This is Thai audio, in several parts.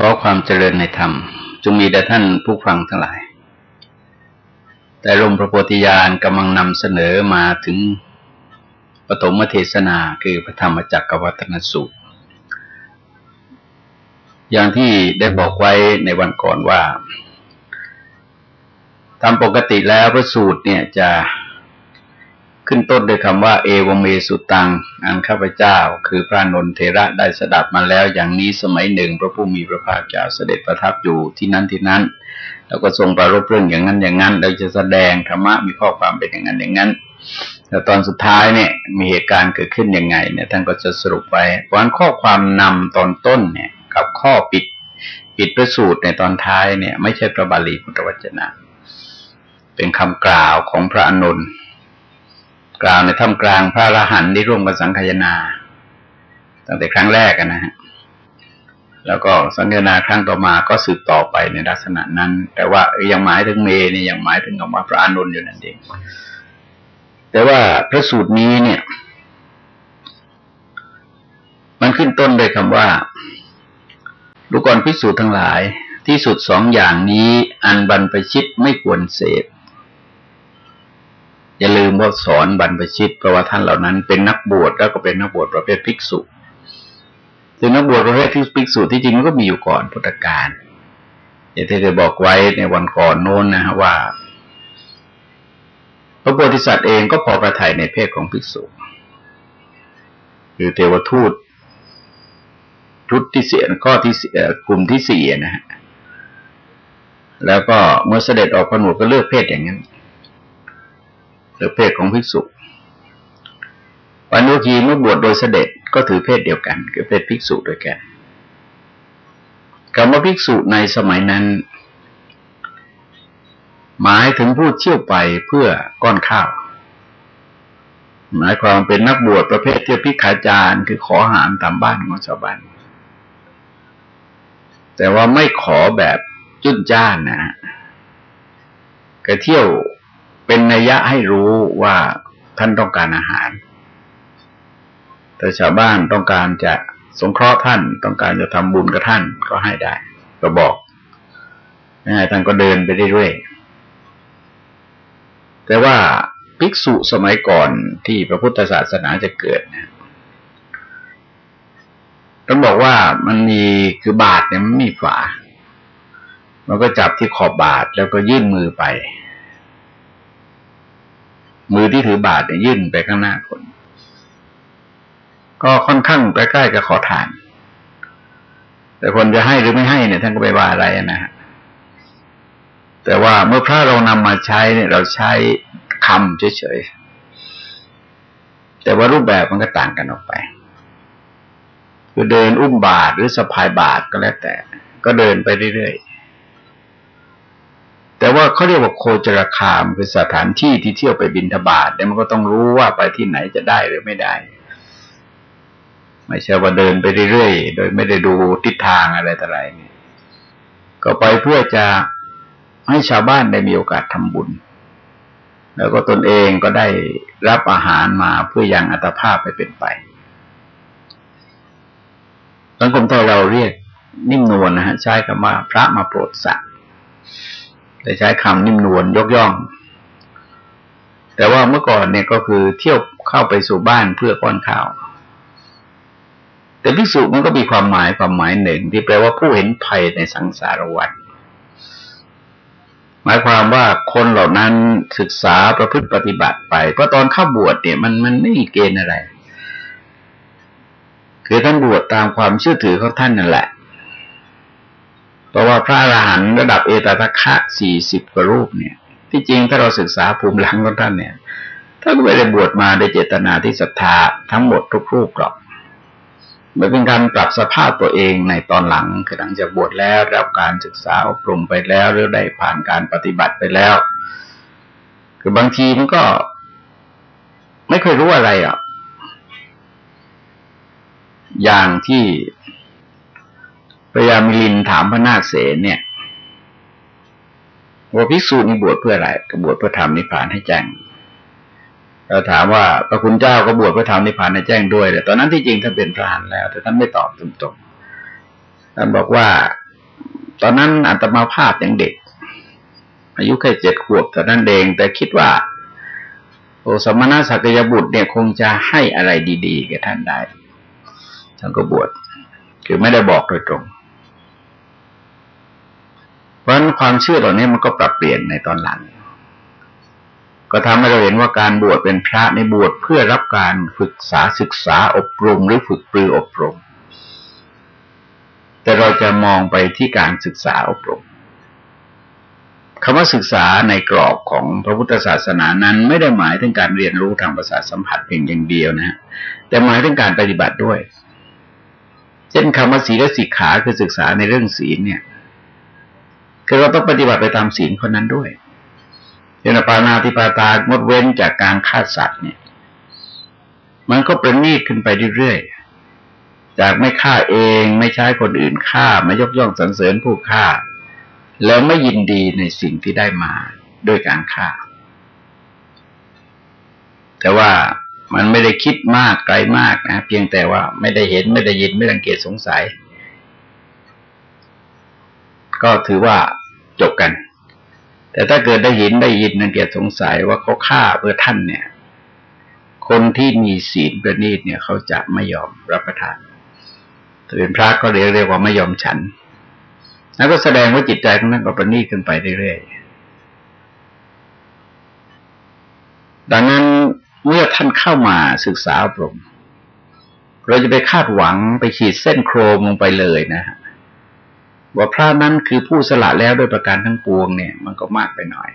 ขอความเจริญในธรรมจงมีแด่ท่านผู้ฟังทั้งหลาย แต่ลมพระโพธิญาณกำลังนำเสนอมาถึงปฐมเทศนาคือพระธรรมจักรวัฒนสูตร อย่างที่ได้บอกไว้ในวันก่อนว่า ตามปกติแล้วพระสูตรเนี่ยจะ ขึ้นต้นด้วยคำว่า เอวเมสุตัง อันข้าพเจ้า คือพระนนเทระได้สดับมาแล้ว อย่างนี้สมัยหนึ่ง พระผู้มีพระภาคเจ้าเสด็จประทับอยู่ที่นั้นที่นั้น แล้วก็ทรงประรบเรื่องอย่างนั้นอย่างนั้นเราจะแสดงธรรมะมีข้อความเป็นอย่างนั้นอย่างนั้นแต่ตอนสุดท้ายเนี่ยมีเหตุการณ์เกิดขึ้นยังไงเนี่ยท่านก็จะสรุปไว้เพราะข้อความนำตอนต้นเนี่ย กับข้อปิดปิดประสูตรในตอนท้ายเนี่ย ไม่ใช่พระบาลีพุทธวจนะ เป็นคำกล่าวของพระอนุน กล่าวในท่ามกลางพระอรหันต์ที่ร่วมกันสังคายนา ตั้งแต่ครั้งแรกนะฮะแล้วก็สังคายนาครั้งต่อมาก็สืบต่อไปในลักษณะนั้น แต่ว่ายังหมายถึงเมนี่ยังหมายถึงคำว่าพระอนุนอยู่นั่นเอง แต่ว่าพระสูตรนี้เนี่ย มันขึ้นต้นโดยคำว่าลูกกรพิสูจน์ทั้งหลาย ที่สุดสองอย่างนี้อันบรรพชิตไม่ควรเสพ อย่าลืมว่าสอนบรรพชิตเพราะว่าท่านเหล่านั้นเป็นนักบวชแล้วก็เป็นนักบวชประเภทภิกษุซึ่งนักบวชประเภทภิกษุที่จริงมันก็มีอยู่ก่อนพุทธกาลอย่างที่เคยบอกไว้ในวันก่อนโน้นนะฮะว่า พระโพธิสัตว์เองก็พอประทัยในเพศของภิกษุ คือเทวทูตชุดที่เสียข้อที่กลุ่มที่สี่นะฮะแล้วก็เมื่อเสด็จออกผนวดก็เลือกเพศอย่างนั้น หรือเพศของภิกษุปัญญคีเมื่อบวชโดยเสด็จก็ถือเพศเดียวกัน คือเพศภิกษุด้วยกันคำว่าภิกษุในสมัยนั้น หมายถึงผู้เที่ยวไปเพื่อก้อนข้าว หมายความเป็นนักบวชประเภทเที่ยวพิขาจารคือขออาหารตามบ้านของชาวบ้านแต่ว่าไม่ขอแบบจุนจ้านนะก็เที่ยว เป็นนัยยะให้รู้ว่าท่านต้องการอาหาร แต่ชาวบ้านต้องการจะสงเคราะห์ท่าน ต้องการจะทำบุญกับท่านก็ให้ได้ ก็บอกท่านก็เดินไปเรื่อยๆแต่ว่าภิกษุสมัยก่อนที่พระพุทธศาสนาจะเกิดเนี่ยต้องบอกว่ามันมีคือบาทเนี่ยมันมีฝา มันก็จับที่ขอบบาทแล้วก็ยื่นมือไป มือที่ถือบาตรเนี่ยยื่นไปข้างหน้าคน ก็ค่อนข้างใกล้ๆกับขอทาน แต่คนจะให้หรือไม่ให้เนี่ยท่านก็ไปว่าอะไรนะฮะแต่ว่าเมื่อพระเรานำมาใช้เนี่ย เราใช้คำเฉยๆ แต่ว่ารูปแบบมันก็ต่างกันออกไป คือเดินอุ้มบาตรหรือสะพายบาตรก็แล้วแต่ ก็เดินไปเรื่อย แต่ว่าเขาเรียกว่าโคจรคามคือสถานที่ที่เที่ยวไปบินทบาทเนี่ยมันก็ต้องรู้ว่าไปที่ไหนจะได้หรือไม่ได้ ไม่ใช่ว่าเดินไปเรื่อยๆ โดยไม่ได้ดูทิศทางอะไรต่ออะไรเนี่ย ก็ไปเพื่อจะให้ชาวบ้านได้มีโอกาสทำบุญ แล้วก็ตนเองก็ได้รับอาหารมาเพื่อยังอัตภาพไปเป็นไปสังคมไทยเราเรียกนิ่มนวลนะฮะใช้คำว่าพระมาโปรดสัตว แต่ใช้คำนิ่มนวลยกย่อง แต่ว่าเมื่อก่อนเนี่ยก็คือเที่ยวเข้าไปสู่บ้านเพื่อป้อนข้าว แต่พิสุมันก็มีความหมายความหมายหนึ่ง ที่แปลว่าผู้เห็นภัยในสังสารวัฏหมายความว่าคนเหล่านั้นศึกษาประพฤติปฏิบัติไป เพราะตอนเข้าบวชเนี่ยมันมันไม่มีเกณฑ์อะไร คือท่านบวชตามความเชื่อถือของท่านนั่นแหละ เพราะว่าพระอรหันต์ระดับเอตตะคะสี่สิบกว่ารูปเนี่ย ที่จริงถ้าเราศึกษาภูมิหลังของท่านเนี่ยท่านก็ไม่ได้บวชมาโดยเจตนาที่ศรัทธาทั้งหมดทุกรูปหรอกมันเป็นการปรับสภาพตัวเองในตอนหลังคือหลังจากบวชแล้วรับการศึกษาอบรมไปแล้วหรือได้ผ่านการปฏิบัติไปแล้ว คือบางทีมันก็ไม่เคยรู้อะไรอะอย่างที่ พระยามิลินถามพระนาคเสนเนี่ยว่าภิกษุนี่บวชเพื่ออะไรก็บวชเพื่อทำนิพพานให้แจ้งเราถามว่าพระคุณเจ้าก็บวชเพื่อทำนิพพานให้แจ้งด้วยแต่ตอนนั้นที่จริงท่านเป็นพระหันแล้ว แต่ท่านไม่ตอบตรงๆท่านบอกว่า ตอนนั้นอัตมาภาพยังเด็ก อายุแค่เจ็ดขวบแต่นั้นเองแต่คิดว่า โอสมณะสักยบุตรเนี่ยคงจะให้อะไรดีๆแก่ท่านได้ท่านก็บวชคือไม่ได้บอกโดยตรง เพราะฉะนั้นความเชื่อเหล่านี้มันก็ปรับเปลี่ยนในตอนหลัง ก็ทำให้เราเห็นว่าการบวชเป็นพระในบวชเพื่อรับการฝึกษาศึกษาอบรมหรือฝึกปรืออบรม แต่เราจะมองไปที่การศึกษาอบรมคำว่าศึกษาในกรอบของพระพุทธศาสนานั้นไม่ได้หมายถึงการเรียนรู้ทางภาษาสัมผัสเพียงอย่างเดียวนะแต่หมายถึงการปฏิบัติด้วย เช่นคำว่าศีลสิกขาคือศึกษาในเรื่องศีลเนี่ย คือเราต้องปฏิบัติไปตามศีลคนนั้นด้วยเช่นปานาติปาตางดเว้นจากการฆ่าสัตว์เนี่ย มันก็ประณีตขึ้นไปเรื่อยๆ จากไม่ฆ่าเองไม่ใช้คนอื่นฆ่าไม่ยกย่องสรรเสริญผู้ฆ่า แล้วไม่ยินดีในสิ่งที่ได้มาด้วยการฆ่า แต่ว่ามันไม่ได้คิดมากไกลมากนะเพียงแต่ว่าไม่ได้เห็นไม่ได้ยินไม่รังเกียจสงสัย ก็ถือว่าจบกัน แต่ถ้าเกิดได้ยินได้ยินรังเกียจสงสัยว่าเขาฆ่าเพื่อท่านเนี่ย คนที่มีศีลประณีตเนี่ย เขาจะไม่ยอมรับประทานถ้าเป็นพระก็เรียกเรียกว่าไม่ยอมฉันแล้วก็แสดงว่าจิตใจของนั้นก็ประณีตขึ้นไปเรื่อยๆดังนั้นเมื่อท่านเข้ามาศึกษาอบรมเราจะไปคาดหวังไปขีดเส้นโครมลงไปเลยนะฮะ ว่าพระนั้นคือผู้สละแล้วด้วยประการทั้งปวงเนี่ย มันก็มากไปหน่อย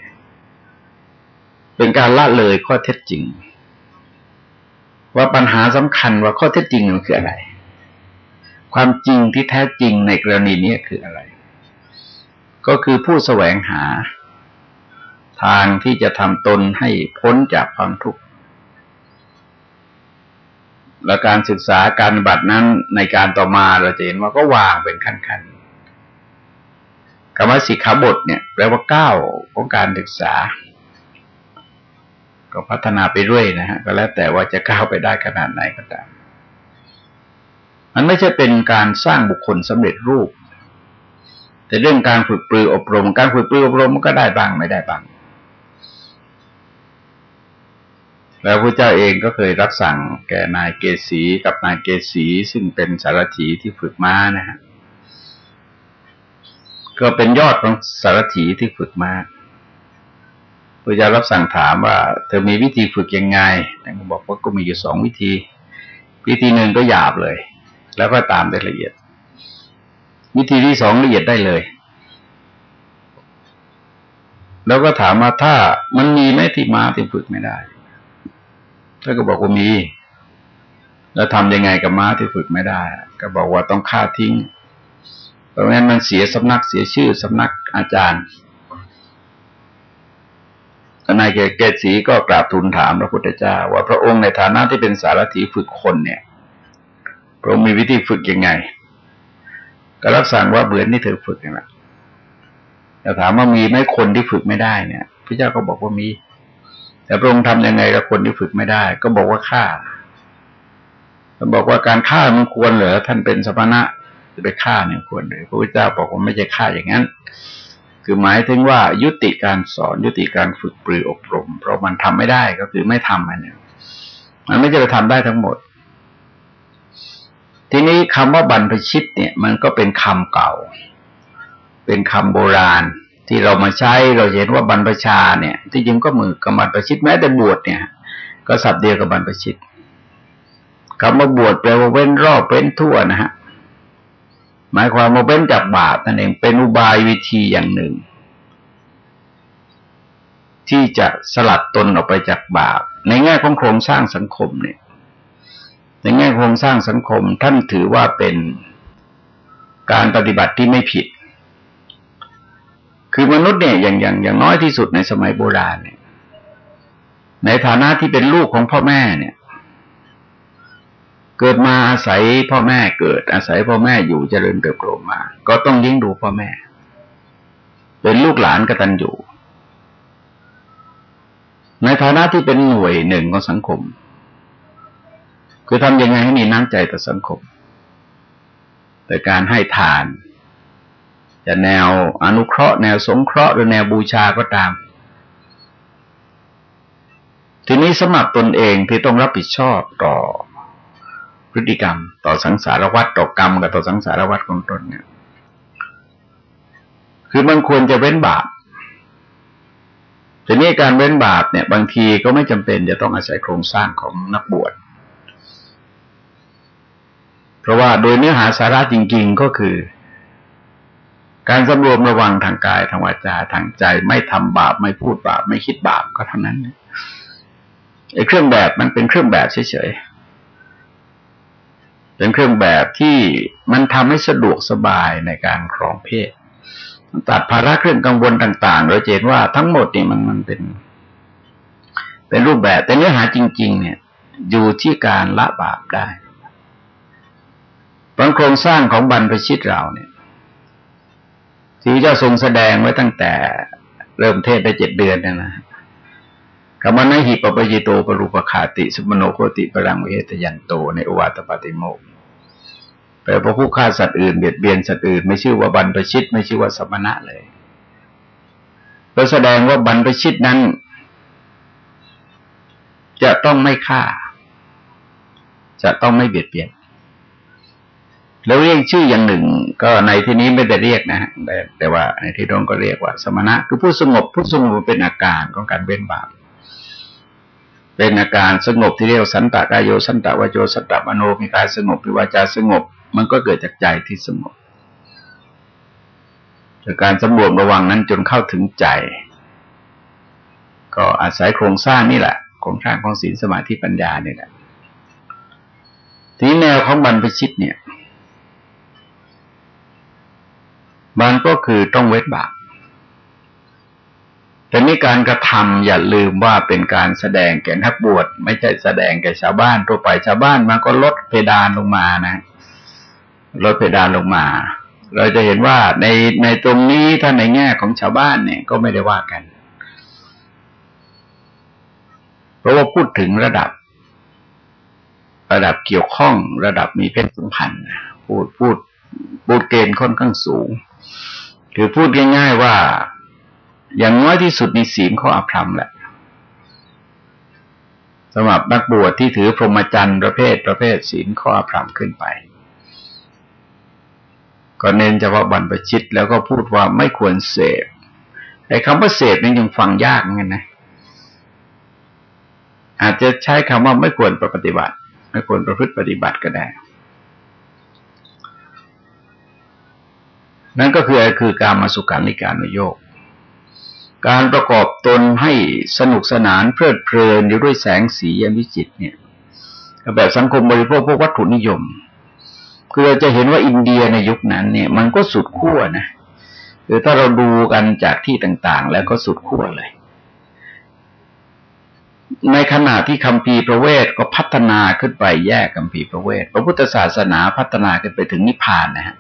เป็นการละเลยข้อเท็จจริง ว่าปัญหาสำคัญว่าข้อเท็จจริงมันคืออะไร ความจริงที่แท้จริงในกรณีนี้คืออะไร ก็คือผู้แสวงหา ทางที่จะทำตนให้พ้นจากความทุกข์และการศึกษาการบัตรนั้นในการต่อมาเราจะเห็นว่าก็วางเป็นขั้นๆ คำว่าสิกขาบทเนี่ยแปลว่าก้าวของการศึกษา ก็พัฒนาไปเรื่อยนะฮะก็แล้วแต่ว่าจะก้าวไปได้ขนาดไหนก็ตามมันไม่ใช่เป็นการสร้างบุคคลสำเร็จรูป แต่เรื่องการฝึกปรืออบรม การฝึกปรืออบรมมันก็ได้บ้างไม่ได้บ้าง แล้วพระเจ้าเองก็เคยรับสั่งแก่นายเกษีกับนายเกษีซึ่งเป็นสารถีที่ฝึกม้านะฮะ ก็เป็นยอดของสารถีที่ฝึกมาพระเจ้ารับสั่งถามว่า เธอมีวิธีฝึกยังไงท่านก็บอกว่าก็มีอยู่สองวิธี วิธีหนึ่งก็หยาบเลย แล้วก็ตามได้ละเอียด วิธีที่สองละเอียดได้เลย แล้วก็ถามว่าถ้ามันมีไหมที่ม้าที่ฝึกไม่ได้ท่านก็บอกว่ามี แล้วทำยังไงกับม้าที่ฝึกไม่ได้ ก็บอกว่าต้องฆ่าทิ้ง เพราะงั้นมันเสียสำนักเสียชื่อสำนักอาจารย์นายเกศสีก็กราบทูลถามพระพุทธเจ้า ว่าพระองค์ในฐานะที่เป็นสารถีฝึกคนเนี่ย พระองค์มีวิธีฝึกยังไง ก็รับสั่งว่าเหมือนที่เธอฝึกนี่แหละแต่ถามว่ามีไหมคนที่ฝึกไม่ได้เนี่ยพระเจ้าก็บอกว่ามี แต่พระองค์ทำยังไงกับคนที่ฝึกไม่ได้ ก็บอกว่าฆ่าท่านบอกว่าการฆ่ามันควรเหรอท่านเป็นสมณะ จะไปฆ่าเนี่ยควรเลยพระพุทธเจ้าบอกว่าไม่ใช่ฆ่าอย่างนั้น คือหมายถึงว่ายุติการสอนยุติการฝึกปรืออบรม เพราะมันทำไม่ได้ก็คือไม่ทำมันเนี่ยมันไม่จะไปทำได้ทั้งหมด ทีนี้คำว่าบรรพชิตเนี่ย มันก็เป็นคำเก่า เป็นคำโบราณ ที่เรามาใช้เราเห็นว่าบรรพชาเนี่ย ที่จริงก็มือกับบรรพชิตแม้แต่บวชเนี่ย ก็สับเดียวกับบรรพชิตคำว่าบวชแปลว่าเว้นรอบเว้นทั่วนะฮะ หมายความว่าเว้นจากบาปนั่นเองเป็นอุบายวิธีอย่างหนึ่ง ที่จะสลัดตนออกไปจากบาป ในแง่ของโครงสร้างสังคมเนี่ย ในแง่โครงสร้างสังคมท่านถือว่าเป็นการปฏิบัติที่ไม่ผิด คือมนุษย์เนี่ยอย่างอย่างอย่างน้อยที่สุดในสมัยโบราณเนี่ย ในฐานะที่เป็นลูกของพ่อแม่เนี่ย เกิดมาอาศัยพ่อแม่เกิด อาศัยพ่อแม่อยู่เจริญเติบโตมา ก็ต้องเลี้งดูพ่อแม่ เป็นลูกหลานกตัญญูในฐานะที่เป็นหน่วยหนึ่งของสังคม คือทำยังไงให้มีน้ำใจต่อสังคมแต่การให้ทาน จะแนวอนุเคราะห์ แนวสงเคราะห์หรือแนวบูชาก็ตาม ทีนี้สมัครตนเองที่ต้องรับผิดชอบต่อ พฤติกรรม ต่อสังสารวัฏต่อกรรมกับต่อสังสารวัฏของตนเนี่ย คือมันควรจะเว้นบาปทีนี้การเว้นบาปเนี่ย บางทีก็ไม่จำเป็นจะต้องอาศัยโครงสร้างของนักบวช เพราะว่าโดยเนื้อหาสาระจริง ๆก็คือ การสำรวมระวังทางกายทางวาจาทางใจ ไม่ทำบาปไม่พูดบาปไม่คิดบาปก็เท่านั้นไอ้เครื่องแบบมันเป็นเครื่องแบบเฉยๆ เป็นเครื่องแบบที่มันทำให้สะดวกสบายในการครองเพศตัดภาระเครื่องกังวลต่างๆ โดยเห็นว่าทั้งหมดนี่มันมันเป็น เป็นรูปแบบแต่เนื้อหาจริง ๆ เนี่ย อยู่ที่การละบาปได้บางโครงสร้างของบรรพชิตเราเนี่ยที่เจ้าทรงแสดงไว้ตั้งแต่เริ่มเทศได้เจ็ดเดือนนะนะกรรมนหิปปยิโตปรุปคาติ สุมโนโคติปรังเวทยันโตในอวาตปฏิโมก แปลว่าผู้ฆ่าสัตว์อื่นเบียดเบียนสัตว์อื่นไม่ชื่อว่าบรรพชิต ไม่ชื่อว่าสมณะเลยก็แสดงว่าบรรพชิตนั้น จะต้องไม่ฆ่า จะต้องไม่เบียดเบียน แล้วเรียกชื่ออย่างหนึ่ง ก็ในที่นี้ไม่ได้เรียกนะแต่แต่ว่าในที่ตรงก็เรียกว่า สมณะ คือผู้สงบผู้สงบเป็นอาการของการเว้นบาปเป็นอาการสงบที่เรียกสันตะกายโยสันตะวโจสันตะมโนมีการสงบมีวาจาสงบ มันก็เกิดจากใจที่สงบจากการสำรวมระวังนั้นจนเข้าถึงใจ ก็อาศัยโครงสร้างนี่แหละ โครงสร้างของศีลสมาธิปัญญาเนี่ยแหละทีแนวของบรรพชิตเนี่ย มันก็คือต้องเวทบาปแต่นี่การกระทำอย่าลืมว่าเป็นการแสดงแก่นักบวช ไม่ใช่แสดงแก่ชาวบ้านทั่วไปชาวบ้านมันก็ลดเพดานลงมานะ ลดเพดานลงมา เราจะเห็นว่าในในตรงนี้ถ้าในแง่ของชาวบ้านเนี่ยก็ไม่ได้ว่ากัน เพราะว่าพูดถึงระดับ ระดับเกี่ยวข้องระดับมีเพศสัมพันธ์พูดพูดพูดเกณฑ์ค่อนข้างสูง คือพูดง่ายๆว่า อย่างน้อยที่สุดในศีลขาออภรรมแหละสำหรับนักบวชที่ถือพรหมจรรย์ประเภทประเภทศีลข้ออภรรมขึ้นไป ก็เน้นเฉพาะบรรพชิต แล้วก็พูดว่าไม่ควรเสพไอ้คำว่าเสพนี่ยังฟังยากเหมือนกันนะ อาจจะใช้คำว่าไม่ควรปฏิบัติ ไม่ควรประพฤติปฏิบัติก็ได้ นั่นก็คือคือการมาสุการในการนโยกการประกอบตนให้สนุกสนานเพลิดเพลินอยู่ด้วยแสงสียวิจิตเนี่ยแบบสังคมบริโภคพวกวัตถุนิยม คือเราจะเห็นว่าอินเดียในยุคนั้นเนี่ย มันก็สุดขั้วนะคือถ้าเราดูกันจากที่ต่างๆ แล้วก็สุดขั้วเลย ในขณะที่คำพีประเวทก็พัฒนาขึ้นไปแยกคำพีประเวทพระพุทธศาสนาพัฒนาขึ้นไปถึงนิพพานนะฮะ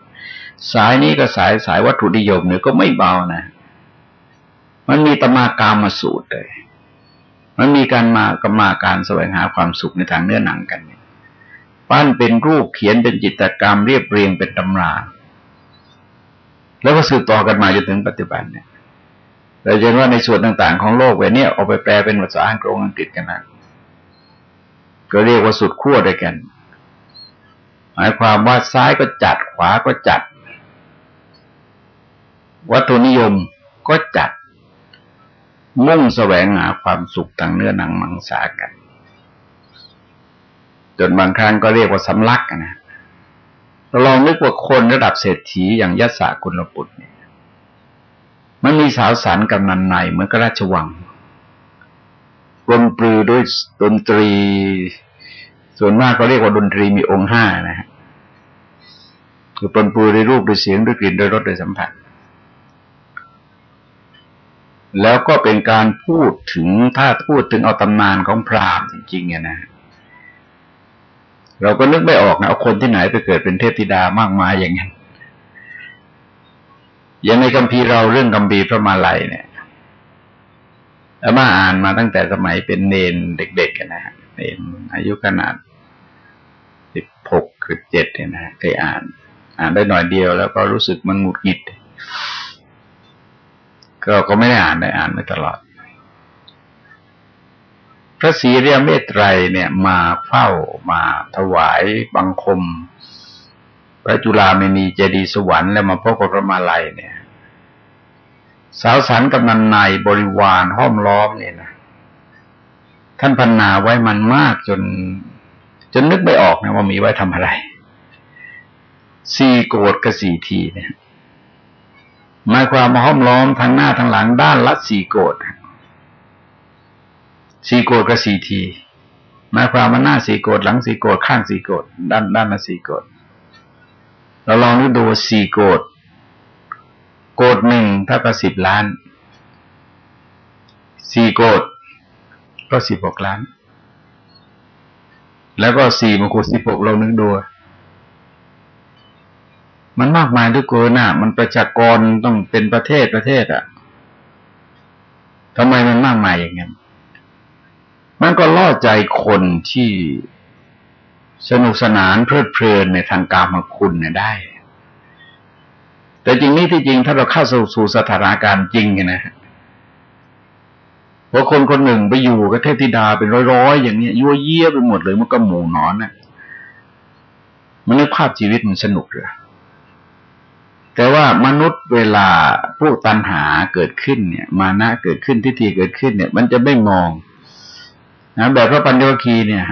สายนี้ก็สายสายวัตถุนิยมเนี่ยก็ไม่เบานะ มันมีตมากามาสูตรเลย มันมีการมากรรมาการแสวงหาความสุขในทางเนื้อหนังกัน ปั้นเป็นรูปเขียนเป็นจิตกรรมเรียบเรียงเป็นตำรา แล้วก็สืบต่อกันมาจนถึงปัจจุบันเนี่ยเราจะเห็นว่าในส่วนต่างๆ ของโลกเวนี้เอาไปแปลเป็นภาษาอังกฤษอังกฤษกันนะก็เรียกว่าสุดขั้วด้วยกัน หมายความว่าซ้ายก็จัดขวาก็จัด วัตถุนิยมก็จัด มุ่งแสวงหาความสุขทางเนื้อหนังมังสากัน จนบางครั้งก็เรียกว่าสำลักนะเราลองนึกว่าคนระดับเศรษฐีอย่างยศสกุลปุตรเนี่ยมันมีสาวสารกำนันในเหมือนกับราชวังกลปลือด้วยดนตรี ส่วนมากก็เรียกว่าดนตรีมีองค์ห้านะฮะคือปนปลือด้วยรูปด้วยเสียงด้วยกลิ่นด้วยรสด้วยสัมผัส แล้วก็เป็นการพูดถึงถ้าพูดถึงเอาตำนานของพราหมณ์จริงๆเนี่ยนะ เราก็นึกไม่ออกนะเอาคนที่ไหนไปเกิดเป็นเทพธิดามากมายอย่างนั้นอย่างในคัมภีร์เราเรื่องคัมภีร์พระมาลัยเนี่ยแล้วมาอ่านมาตั้งแต่สมัยเป็นเนนเด็กๆกันะฮะเนนอายุขนาดสิบหกสิบเจ็ดเนี่ยนะเคยอ่าน อ่านได้หน่อยเดียวแล้วก็รู้สึกมันหงุดหงิด ก็ก็ไม่ได้อ่านได้อ่านไม่ตลอด พระศรีเรียเมตไตรเนี่ยมาเฝ้ามาถวายบังคม พระจุลามณีเจดีสวรรค์แล้วมาพบกับพระมาลัยเนี่ย สาวสันกำนันในบริวารห้อมล้อมเนี่ยนะท่านพันนาไว้มันมากจน จนนึกไม่ออกนะว่ามีไว้ทำอะไรสี่โกดกับสี่ทีเนี่ยหมายความมาห้อมล้อมทั้งหน้าทั้งหลังด้านละสี่โกด สี่โกดกับสี่ทีหมายความว่าหน้าสี่โกดหลังสี่โกดข้างสี่โกดด้านด้านละสี่โกดเราลองดูสี่โกดโกดหนึ่งถ้ากับสิบล้านสี่โกดก็สิบหกล้าน แล้วก็สี่มงกุฎสิบหกเรานึกดูมันมากมายด้วยเกินอะ มันประชากรต้องเป็นประเทศประเทศอะทำไมมันมากมายอย่างนั้น มันก็ล่อใจคนที่สนุกสนานเพลิดเพลินในทางการมคุณเนี่ยได้ แต่จริงนี่ที่จริงถ้าเราเข้าสู่สู่สถานการณ์จริงนะฮะพอคนคนหนึ่งไปอยู่กับเทพธิดาเป็นร้อยๆอย่างเนี้ยยั่วเยี่ยไปหมดเลยมันก็หมูนอนน่ะมันนึกภาพชีวิตมันสนุกเลยแต่ว่ามนุษย์เวลาพวกตัณหาเกิดขึ้นเนี่ย มานะเกิดขึ้นทิฏฐิเกิดขึ้นเนี่ย มันจะไม่มอง นะแบบพระปัญญวคีเนี่ย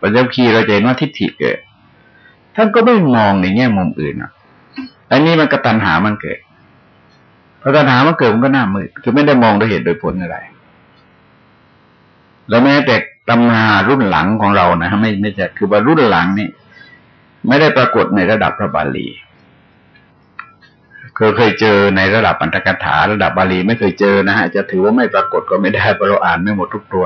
ปัญญวคีเราจะเห็นว่าทิฏฐิเกิดท่านก็ไม่มองในแง่มุมอื่นอะอันนี้มันก็ตัณหามันเกิดพอตัณหามันเกิดมันก็หน้ามืดคือไม่ได้มองโดยเหตุโดยผลอะไร แล้วแม้แต่ตำนารุ่นหลังของเรานะไม่ไม่ใช่คือว่ารุ่นหลังนี่ไม่ได้ปรากฏในระดับพระบาลีเคยเคยเจอในระดับปัญจกถา ระดับบาลีไม่เคยเจอนะฮะจะถือว่าไม่ปรากฏก็ไม่ได้เพราะเราอ่านไม่หมดทุกตัว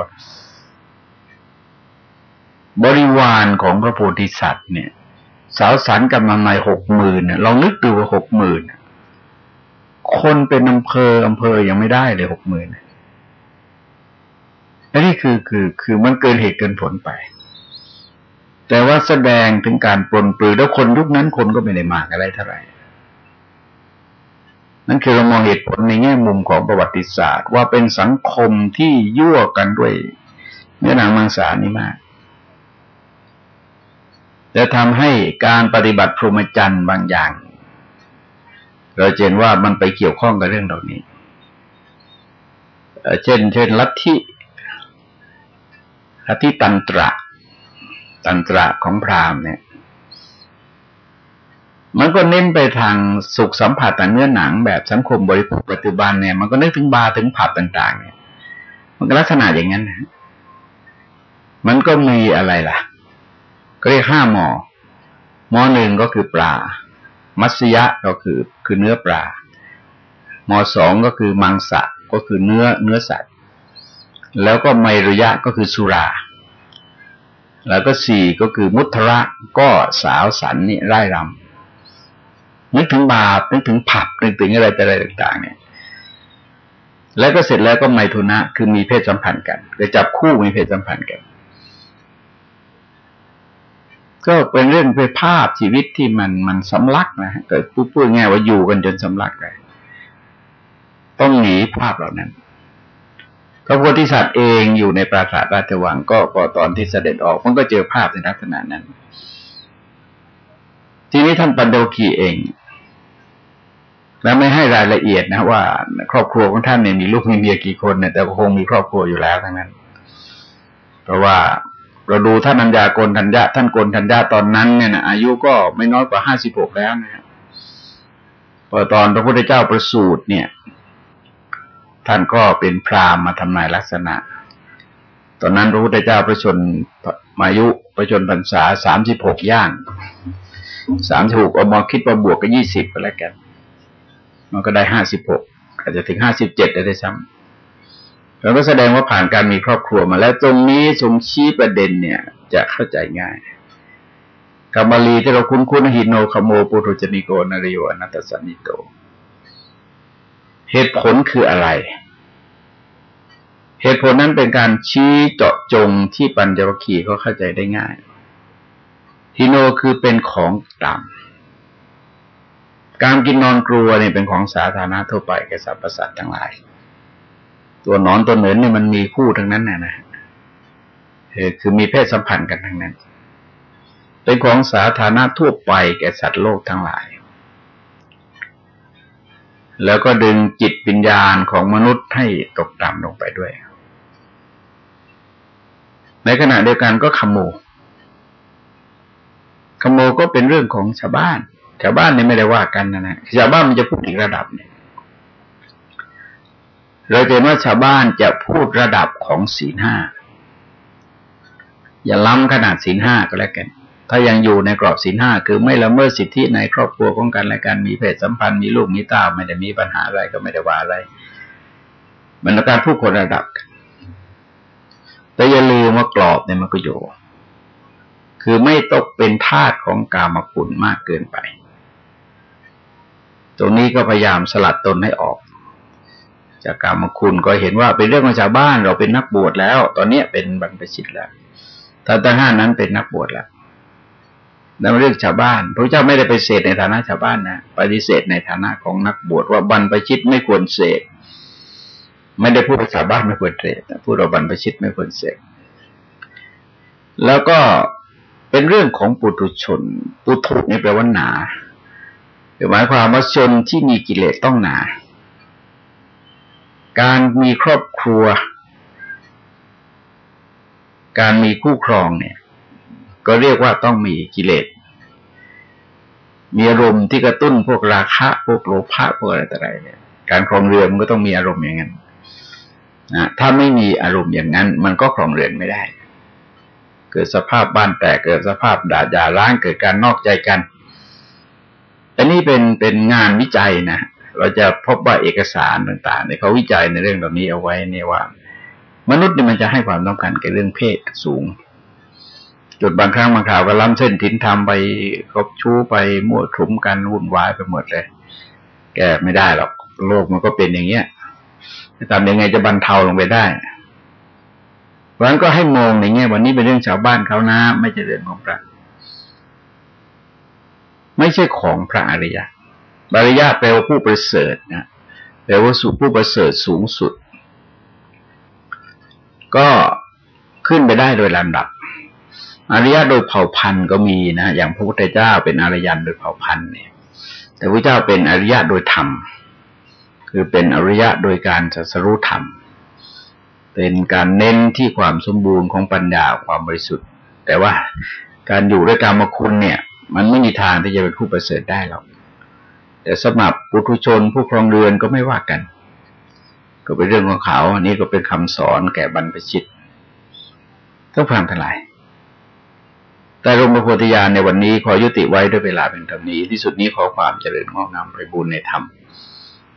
บริวารของพระโพธิสัตว์เนี่ย สาวสันกำลังในหกหมื่นเนี่ยเรานึกดูว่าหกหมื่นคนเป็นอำเภออำเภอยังไม่ได้เลยหกหมื่นนนี้คือคือคือมันเกินเหตุเกินผลไป แต่ว่าแสดงถึงการปลนปลือแล้วคนยุคนั้นคนก็ไม่ได้มากอะไรเท่าไหร่นั่นคือเรามองเหตุผลในแง่มุมของประวัติศาสตร์ ว่าเป็นสังคมที่ยั่วกันด้วยเนื้อหนังมังสานี่มาก จะทำให้การปฏิบัติพรหมจรรย์บางอย่าง เราเห็นว่ามันไปเกี่ยวข้องกับเรื่องเหล่านี้ เช่น เช่นลัทธิลัทธิตันตระ ตันตระของพราหมณ์เนี่ย มันก็เน้นไปทางสุขสัมผัสต่างเนื้อหนังแบบสังคมบริโภคปัจจุบันเนี่ยมันก็นึกถึงบาร์ถึงผับต่าง ๆ เนี่ย มันก็ลักษณะอย่างนั้นนะมันก็มีอะไรล่ะ ก็เรียกห้าหมอ หมอหนึ่งก็คือปลา มัสยะก็คือคือเนื้อปลา หมอสองก็คือมังสะก็คือเนื้อเนื้อสัตว์ แล้วก็ไมรุยะก็คือสุรา แล้วก็สี่ก็คือมุทระก็สาวสันนี่ไร่รำนึกถึงบาปนึกถึงผับนึกถึงอะไรแต่อะไรต่าง ๆ เนี่ย แล้วก็เสร็จแล้วก็ไมทุนะคือมีเพศสัมพันธ์กันไปจับคู่มีเพศสัมพันธ์กัน ก็เป็นเรื่องเป็นภาพชีวิตที่มันมันสำลักนะเกิดพูดง่ายว่าอยู่กันจนสำลักเลยต้องหนีภาพเหล่านั้นพระโพธิสัตว์เองอยู่ในปราสาทราชวังก็ก็ตอนที่เสด็จออกมันก็เจอภาพในลักษณะนั้น ทีนี้ท่านปัญโดคีเอง และไม่ให้รายละเอียดนะว่า ครอบครัวของท่านเนี่ยมีลูกมีเมียกี่คนเนี่ยแต่คงมีครอบครัวอยู่แล้วทั้งนั้น เพราะว่า เราดูท่านัญญาโกนทัญญาท่านโกนทัญญาตอนนั้นเนี่ยนะอายุก็ไม่น้อยกว่าห้าสิบหกแล้วนะครับพอตอนพระพุทธเจ้าประสูติเนี่ย ท่านก็เป็นพราหมณ์มาทำนายลักษณะ ตอนนั้นพระพุทธเจ้าประชนมายุประชนพรรษาสามสิบหกย่างสามสิบหกเอามาคิดว่าบวกก็ยี่สิบก็แล้วกัน มันก็ได้ห้าสิบหกอาจจะถึงห้าสิบเจ็ดได้ซ้ำ เราก็แสดงว่าผ่านการมีครอบครัวมา แล้วตรงนี้ทรงชี้ประเด็นเนี่ย จะเข้าใจง่ายคำบาลีที่เราคุ้นคุ้นหินโนคโมปุโรจนิโกนริโยอนัตสันนิโต เหตุผลคืออะไร เหตุผลนั้นเป็นการชี้เจาะจงที่ปัญจวัคคีย์เขาเข้าใจได้ง่ายฮิโนคือเป็นของต่ำการกินนอนกลัวเนี่ยเป็นของสาธารณะทั่วไปแก่สรรพสัตว์ทั้งหลาย ตัวหนอนตัวเหนินเนี่ยมันมีคู่ทั้งนั้นนะนะคือมีเพศสัมพันธ์กันทั้งนั้น เป็นของสาธารณะทั่วไปแก่สัตว์โลกทั้งหลาย แล้วก็ดึงจิตวิญญาณของมนุษย์ให้ตกต่ำลงไปด้วย ในขณะเดียวกันก็ขโมยขโมยก็เป็นเรื่องของชาวบ้าน ชาวบ้านนี่ไม่ได้ว่ากันนะนะชาวบ้านมันจะพูดอีกระดับเนี่ย เราเห็นว่าชาวบ้านจะพูดระดับของศีลห้าอย่าล้ำขนาดศีลห้าก็แล้วกัน ถ้ายังอยู่ในกรอบศีลห้าคือไม่ละเมิดสิทธิในครอบครัวของกันและกันมีเพศสัมพันธ์มีลูกมีเต้าไม่ได้มีปัญหาอะไรก็ไม่ได้ว่าอะไร มันการพูดคนระดับกันแต่อย่าลืมว่ากรอบเนี่ยมันก็อยู่ คือไม่ตกเป็นทาสของกามคุณมากเกินไป ตรงนี้ก็พยายามสลัดตนให้ออก จากกามคุณก็เห็นว่าเป็นเรื่องของชาวบ้านเราเป็นนักบวชแล้ว ตอนนี้เป็นบรรพชิตแล้วท่านทั้งห้านั้นเป็นนักบวชแล้วนั่นเรื่องชาวบ้าน พระเจ้าไม่ได้ไปเสดในฐานะชาวบ้านนะปฏิเสธในฐานะของนักบวชว่าบรรพชิตไม่ควรเสดไม่ได้พูดภาษาบ้านไม่ควรเสดพูดว่าบรรพชิตไม่ควรเสดแล้วก็เป็นเรื่องของปุถุชน ปุถุนี่แปลว่าหนาหมายความว่าชนที่มีกิเลสต้องหนา การมีครอบครัว การมีคู่ครองเนี่ย ก็เรียกว่าต้องมีกิเลส มีอารมณ์ที่กระตุ้นพวกราคะพวกโลภะพวกอะไรต่ออะไรเนี่ย การครองเรือนมันก็ต้องมีอารมณ์อย่างนั้นนะถ้าไม่มีอารมณ์อย่างนั้น มันก็ครองเรือนไม่ได้ เกิดสภาพบ้านแตกเกิดสภาพด่าด่าล้างเกิดการนอกใจกันอันนี้เป็นเป็นงานวิจัยนะ เราจะพบว่าเอกสารต่างๆเนี่ยเขาวิจัยในเรื่องแบบนี้เอาไว้เนี่ยว่า มนุษย์เนี่ยมันจะให้ความต้องการกับเรื่องเพศสูงจุดบางครั้งบางคราวก็ล้ำเส้นทิ้นทำไปคบชู้ไปมั่วถุมกันวุ่นวายไปหมดเลย แกไม่ได้หรอกโลกมันก็เป็นอย่างเงี้ยจะทำยังไงจะบรรเทาลงไปได้เพราะนั้นก็ให้มองในแง่วันนี้เป็นเรื่องชาวบ้านเขานะ ไม่ใช่เรื่องของพระ ไม่ใช่ของพระอริยะ อริยะแปลว่าผู้ประเสริฐนะแปลว่าสุผู้ประเสริฐสูงสุด ก็ขึ้นไปได้โดยลำดับอริยะโดยเผ่าพันธุ์ก็มีนะ อย่างพระพุทธเจ้าเป็นอริยันโดยเผ่าพันธุ์เนี่ย แต่พระเจ้าเป็นอริยะโดยธรรม คือเป็นอริยะโดยการสัสรู้ธรรม เป็นการเน้นที่ความสมบูรณ์ของปัญญาความบริสุทธิ์ แต่ว่าการอยู่ด้วยกรรมคุณเนี่ย มันไม่มีทางที่จะเป็นผู้ประเสริฐได้หรอก แต่สมับปุถุชนผู้ครองเรือนก็ไม่ว่ากัน ก็เป็นเรื่องของเขา อันนี้ก็เป็นคำสอนแก่บรรพชิตต้องฟังทั้งหลาย แต่รมโพธิญาณในวันนี้ขอยุติไว้ด้วยเวลาเป็นเท่านี้ ที่สุดนี้ขอความเจริญงอกงามไปบุญในธรรม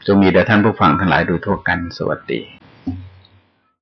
จงมีแด่ท่านผู้ฟังทั้งหลายโดยทั่วกันสวัสดี